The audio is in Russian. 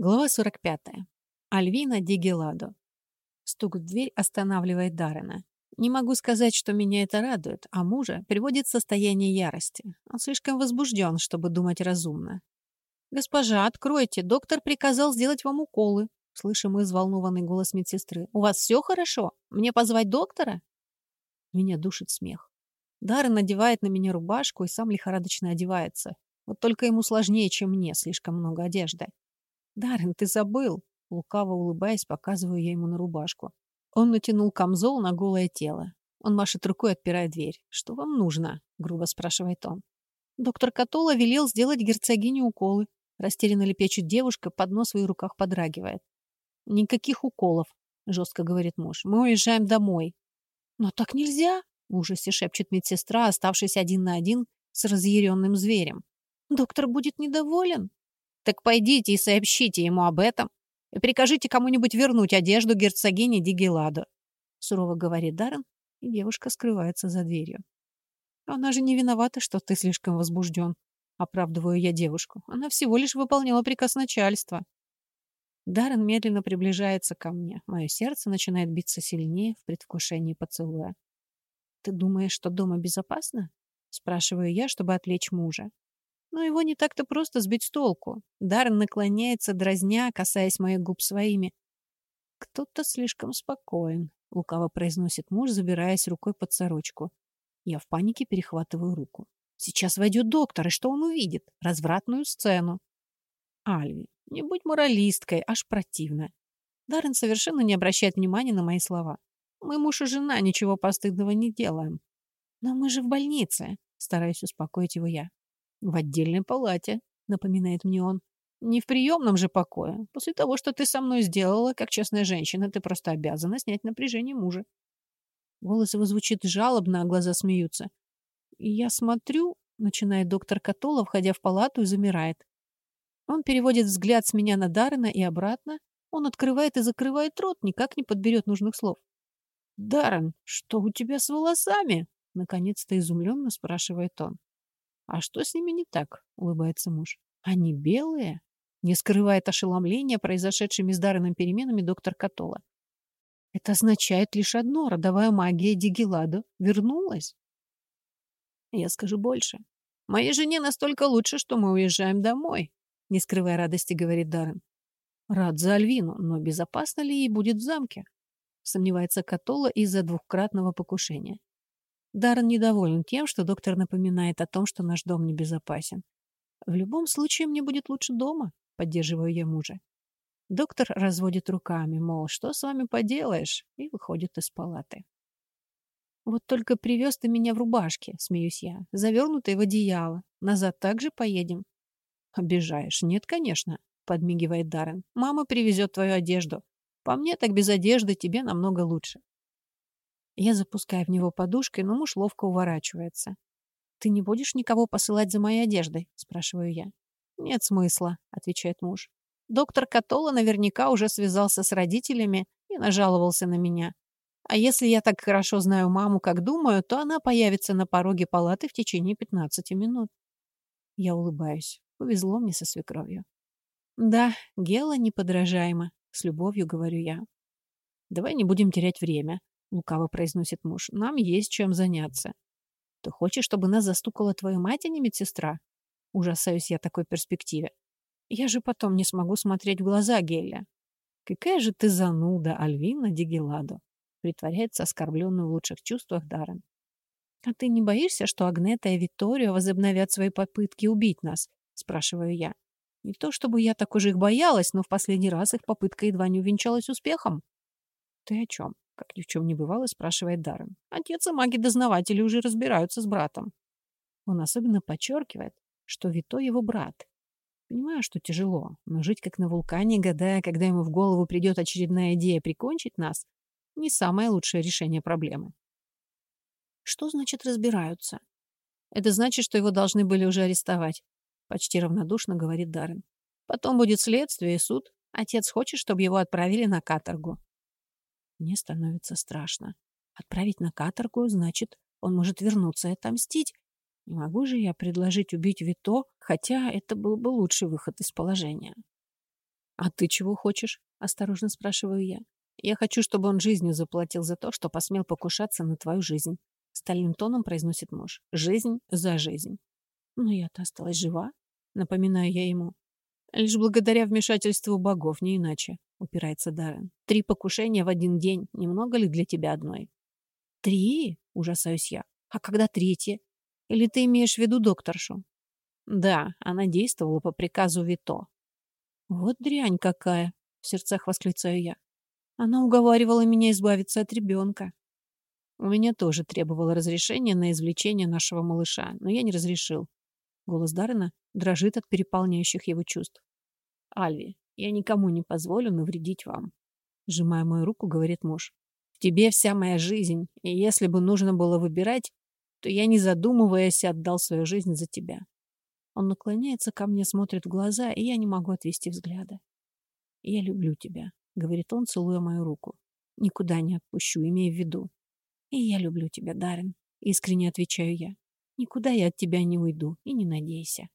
Глава 45. Альвина Дигеладо. Стук в дверь останавливает Даррена. Не могу сказать, что меня это радует, а мужа приводит в состояние ярости. Он слишком возбужден, чтобы думать разумно. «Госпожа, откройте, доктор приказал сделать вам уколы», слышим мы взволнованный голос медсестры. «У вас все хорошо? Мне позвать доктора?» Меня душит смех. Даррен надевает на меня рубашку и сам лихорадочно одевается. Вот только ему сложнее, чем мне, слишком много одежды. «Даррен, ты забыл!» Лукаво улыбаясь, показываю я ему на рубашку. Он натянул камзол на голое тело. Он машет рукой, отпирая дверь. «Что вам нужно?» — грубо спрашивает он. Доктор Катола велел сделать герцогине уколы. Растерянно лепечет девушка, под нос в ее руках подрагивает. «Никаких уколов», — жестко говорит муж. «Мы уезжаем домой». «Но так нельзя!» — в ужасе шепчет медсестра, оставшись один на один с разъяренным зверем. «Доктор будет недоволен». Так пойдите и сообщите ему об этом и прикажите кому-нибудь вернуть одежду герцогини Дигеладо. Сурово говорит Даррен, и девушка скрывается за дверью. Она же не виновата, что ты слишком возбужден. Оправдываю я девушку. Она всего лишь выполняла приказ начальства. Даррен медленно приближается ко мне. Мое сердце начинает биться сильнее в предвкушении поцелуя. «Ты думаешь, что дома безопасно?» Спрашиваю я, чтобы отвлечь мужа. Но его не так-то просто сбить с толку. Даррен наклоняется, дразня, касаясь моих губ своими. «Кто-то слишком спокоен», — лукаво произносит муж, забираясь рукой под сорочку. Я в панике перехватываю руку. «Сейчас войдет доктор, и что он увидит? Развратную сцену». «Альви, не будь моралисткой, аж противно». Даррен совершенно не обращает внимания на мои слова. «Мы муж и жена ничего постыдного не делаем». «Но мы же в больнице», — стараюсь успокоить его я. В отдельной палате, напоминает мне он. Не в приемном же покое. После того, что ты со мной сделала, как честная женщина, ты просто обязана снять напряжение мужа. Голос его звучит жалобно, а глаза смеются. Я смотрю, начинает доктор Катола, входя в палату, и замирает. Он переводит взгляд с меня на Даррена и обратно. Он открывает и закрывает рот, никак не подберет нужных слов. «Даррен, что у тебя с волосами?» Наконец-то изумленно спрашивает он. «А что с ними не так?» — улыбается муж. «Они белые?» Не скрывает ошеломления произошедшими с Дарреном переменами доктор Катола. «Это означает лишь одно. Родовая магия Дигеладо вернулась». «Я скажу больше. Моей жене настолько лучше, что мы уезжаем домой», — не скрывая радости, говорит Даррен. «Рад за Альвину, но безопасно ли ей будет в замке?» Сомневается Катола из-за двухкратного покушения. Даррен недоволен тем, что доктор напоминает о том, что наш дом небезопасен. В любом случае мне будет лучше дома, поддерживаю я мужа. Доктор разводит руками, мол, что с вами поделаешь, и выходит из палаты. Вот только привез ты меня в рубашке, смеюсь я, завернутой в одеяло. Назад также поедем? Обижаешь? Нет, конечно, подмигивает Даррен. Мама привезет твою одежду. По мне так без одежды тебе намного лучше. Я запускаю в него подушкой, но муж ловко уворачивается. «Ты не будешь никого посылать за моей одеждой?» – спрашиваю я. «Нет смысла», – отвечает муж. «Доктор Катола наверняка уже связался с родителями и нажаловался на меня. А если я так хорошо знаю маму, как думаю, то она появится на пороге палаты в течение 15 минут». Я улыбаюсь. Повезло мне со свекровью. «Да, Гела неподражаема», — с любовью говорю я. «Давай не будем терять время», — лукаво произносит муж. «Нам есть чем заняться». «Ты хочешь, чтобы нас застукала твоя мать, а не медсестра?» Ужасаюсь я такой перспективе. «Я же потом не смогу смотреть в глаза Гелля». «Какая же ты зануда, Альвина Дигеладо!» притворяется оскорбленный в лучших чувствах Даррен. «А ты не боишься, что Агнета и Виторио возобновят свои попытки убить нас?» спрашиваю я. Не то чтобы я так уже их боялась, но в последний раз их попытка едва не увенчалась успехом. «Ты о чем?» Как ни в чем не бывало, спрашивает Даррен. Отец и маги-дознаватели уже разбираются с братом. Он особенно подчеркивает, что Вито его брат. Понимаю, что тяжело, но жить как на вулкане, гадая, когда ему в голову придет очередная идея прикончить нас, не самое лучшее решение проблемы. Что значит разбираются? Это значит, что его должны были уже арестовать. Почти равнодушно говорит Даррен. Потом будет следствие и суд. Отец хочет, чтобы его отправили на каторгу. Мне становится страшно. Отправить на каторгу, значит, он может вернуться и отомстить. Не могу же я предложить убить Вито, хотя это был бы лучший выход из положения. «А ты чего хочешь?» — осторожно спрашиваю я. «Я хочу, чтобы он жизнью заплатил за то, что посмел покушаться на твою жизнь», — стальным тоном произносит муж. «Жизнь за жизнь». «Но я-то осталась жива», — напоминаю я ему. «Лишь благодаря вмешательству богов, не иначе», — упирается Даррен. «Три покушения в один день. Немного ли для тебя одной?» «Три?» — ужасаюсь я. «А когда третье? Или ты имеешь в виду докторшу?» «Да, она действовала по приказу Вито». «Вот дрянь какая!» — в сердцах восклицаю я. «Она уговаривала меня избавиться от ребенка». У меня тоже требовало разрешения на извлечение нашего малыша, но я не разрешил. Голос Даррена дрожит от переполняющих его чувств. «Альви, я никому не позволю навредить вам», — сжимая мою руку, говорит муж. «В тебе вся моя жизнь, и если бы нужно было выбирать, то я, не задумываясь, отдал свою жизнь за тебя». Он наклоняется ко мне, смотрит в глаза, и я не могу отвести взгляда. «Я люблю тебя», — говорит он, целуя мою руку. «Никуда не отпущу, имея в виду». «И я люблю тебя, Даррен», — искренне отвечаю я. Никуда я от тебя не уйду и не надейся.